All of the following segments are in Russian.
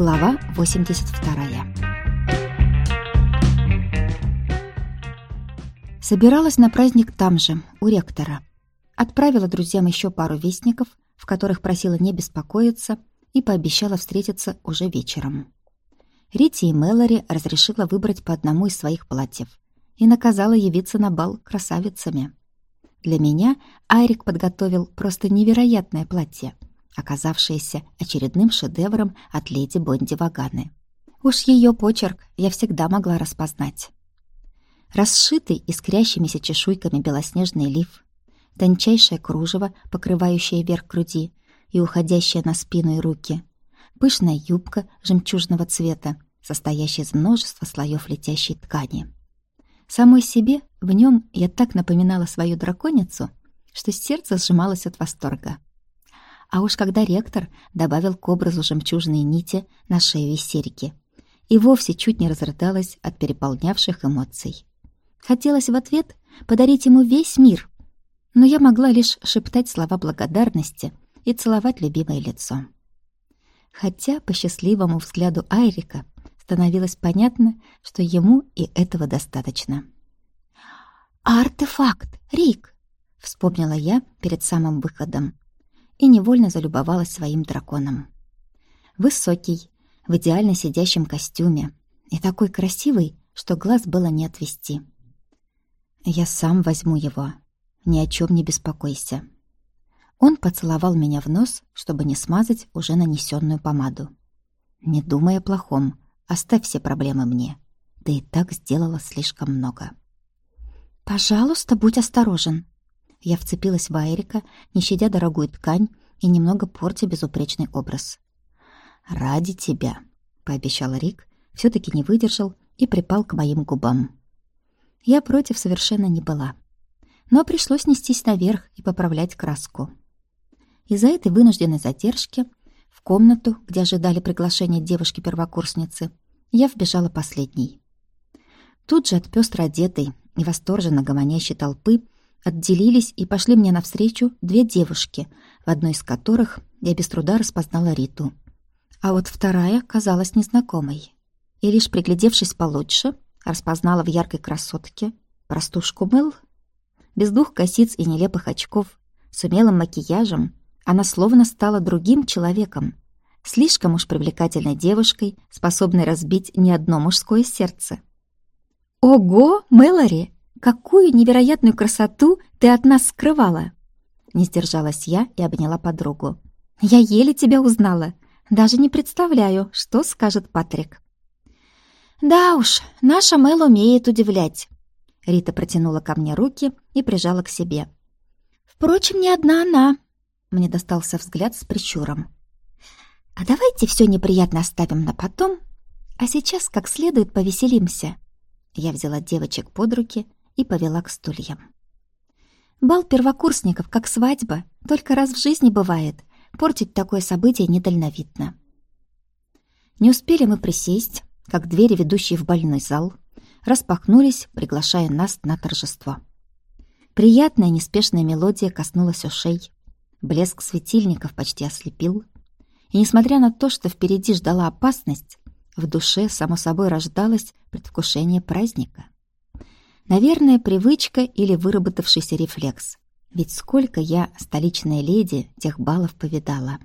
Глава 82 Собиралась на праздник там же, у ректора. Отправила друзьям еще пару вестников, в которых просила не беспокоиться, и пообещала встретиться уже вечером. Рити и Мэлори разрешила выбрать по одному из своих платьев и наказала явиться на бал красавицами. Для меня Айрик подготовил просто невероятное платье, оказавшееся очередным шедевром от леди Бонди Ваганы. Уж ее почерк я всегда могла распознать. Расшитый искрящимися чешуйками белоснежный лиф, тончайшее кружево, покрывающее верх груди и уходящее на спину и руки, пышная юбка жемчужного цвета, состоящая из множества слоев летящей ткани — Самой себе в нем я так напоминала свою драконицу, что сердце сжималось от восторга. А уж когда ректор добавил к образу жемчужные нити на шею и серьги, и вовсе чуть не разрыдалась от переполнявших эмоций. Хотелось в ответ подарить ему весь мир, но я могла лишь шептать слова благодарности и целовать любимое лицо. Хотя по счастливому взгляду Айрика становилось понятно, что ему и этого достаточно. «Артефакт, Рик!» — вспомнила я перед самым выходом и невольно залюбовалась своим драконом. Высокий, в идеально сидящем костюме и такой красивый, что глаз было не отвести. «Я сам возьму его. Ни о чем не беспокойся». Он поцеловал меня в нос, чтобы не смазать уже нанесенную помаду. «Не думай о плохом. Оставь все проблемы мне. Ты и так сделала слишком много. Пожалуйста, будь осторожен. Я вцепилась в Айрика, не щадя дорогую ткань и немного портя безупречный образ. «Ради тебя», — пообещал Рик, все таки не выдержал и припал к моим губам. Я против совершенно не была. Но пришлось нестись наверх и поправлять краску. Из-за этой вынужденной задержки в комнату, где ожидали приглашения девушки-первокурсницы, я вбежала последней. Тут же от пестро одетой и восторженно гомонящей толпы отделились и пошли мне навстречу две девушки, в одной из которых я без труда распознала Риту. А вот вторая казалась незнакомой. И лишь приглядевшись получше, распознала в яркой красотке простушку Мэл. Без двух косиц и нелепых очков, с умелым макияжем, она словно стала другим человеком, слишком уж привлекательной девушкой, способной разбить не одно мужское сердце. «Ого, Мэлори! Какую невероятную красоту ты от нас скрывала!» Не сдержалась я и обняла подругу. «Я еле тебя узнала. Даже не представляю, что скажет Патрик». «Да уж, наша Мэл умеет удивлять». Рита протянула ко мне руки и прижала к себе. «Впрочем, не одна она». Мне достался взгляд с прищуром. А давайте все неприятно оставим на потом, а сейчас как следует повеселимся. Я взяла девочек под руки и повела к стульям. Бал первокурсников, как свадьба, только раз в жизни бывает. Портить такое событие недальновидно. Не успели мы присесть, как двери, ведущие в больной зал, распахнулись, приглашая нас на торжество. Приятная неспешная мелодия коснулась ушей. Блеск светильников почти ослепил — и несмотря на то, что впереди ждала опасность, в душе, само собой, рождалось предвкушение праздника. Наверное, привычка или выработавшийся рефлекс. Ведь сколько я, столичная леди, тех баллов повидала.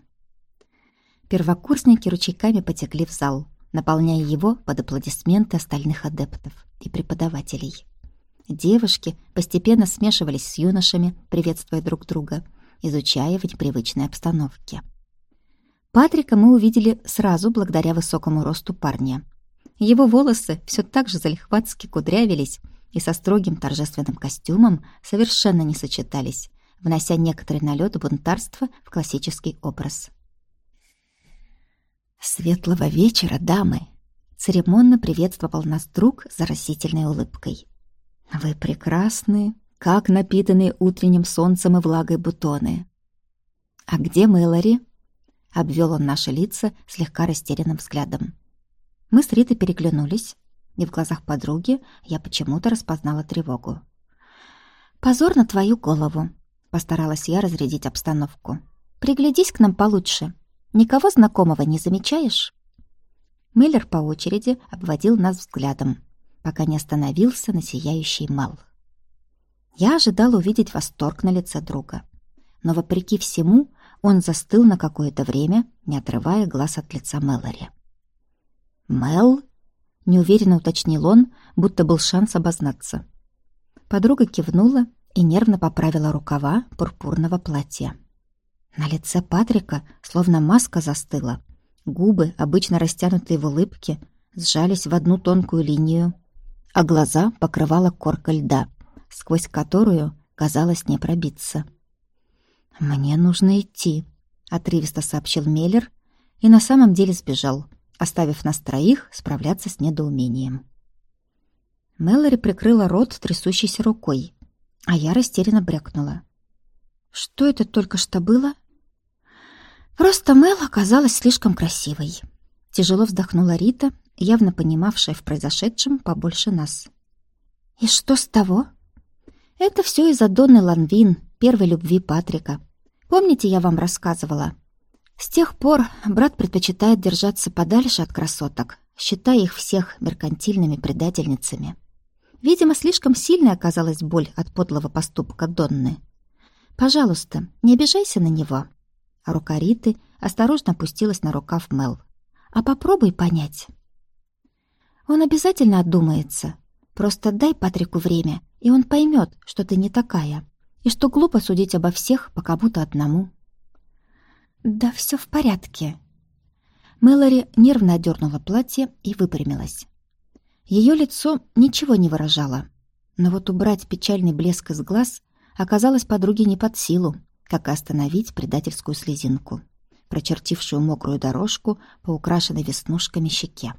Первокурсники ручейками потекли в зал, наполняя его под аплодисменты остальных адептов и преподавателей. Девушки постепенно смешивались с юношами, приветствуя друг друга, изучая в непривычной обстановке. Патрика мы увидели сразу благодаря высокому росту парня. Его волосы все так же залихватски кудрявились и со строгим торжественным костюмом совершенно не сочетались, внося некоторый налет бунтарства в классический образ. «Светлого вечера, дамы!» — церемонно приветствовал нас друг заразительной улыбкой. «Вы прекрасны, как напитанные утренним солнцем и влагой бутоны. А где Мэлори?» Обвел он наши лица слегка растерянным взглядом. Мы с Ритой переглянулись, и в глазах подруги я почему-то распознала тревогу. «Позор на твою голову!» — постаралась я разрядить обстановку. «Приглядись к нам получше. Никого знакомого не замечаешь?» Миллер по очереди обводил нас взглядом, пока не остановился на сияющий Мел. Я ожидала увидеть восторг на лице друга. Но, вопреки всему, он застыл на какое-то время, не отрывая глаз от лица Мэлори. «Мел?» — неуверенно уточнил он, будто был шанс обознаться. Подруга кивнула и нервно поправила рукава пурпурного платья. На лице Патрика словно маска застыла. Губы, обычно растянутые в улыбке, сжались в одну тонкую линию, а глаза покрывала корка льда, сквозь которую казалось не пробиться. «Мне нужно идти», — отрывисто сообщил Меллер и на самом деле сбежал, оставив нас троих справляться с недоумением. Мэлори прикрыла рот трясущейся рукой, а я растерянно брякнула. «Что это только что было?» «Просто Мэл оказалась слишком красивой», — тяжело вздохнула Рита, явно понимавшая в произошедшем побольше нас. «И что с того?» «Это все из-за Донны Ланвин, первой любви Патрика. Помните, я вам рассказывала?» С тех пор брат предпочитает держаться подальше от красоток, считая их всех меркантильными предательницами. Видимо, слишком сильной оказалась боль от подлого поступка Донны. «Пожалуйста, не обижайся на него». А рука Риты осторожно опустилась на рукав Мел. «А попробуй понять». «Он обязательно отдумается. Просто дай Патрику время, и он поймет, что ты не такая, и что глупо судить обо всех по кому-то одному». «Да все в порядке». Мэлори нервно одернула платье и выпрямилась. Ее лицо ничего не выражало, но вот убрать печальный блеск из глаз оказалось подруге не под силу, как остановить предательскую слезинку, прочертившую мокрую дорожку по украшенной веснушками щеке.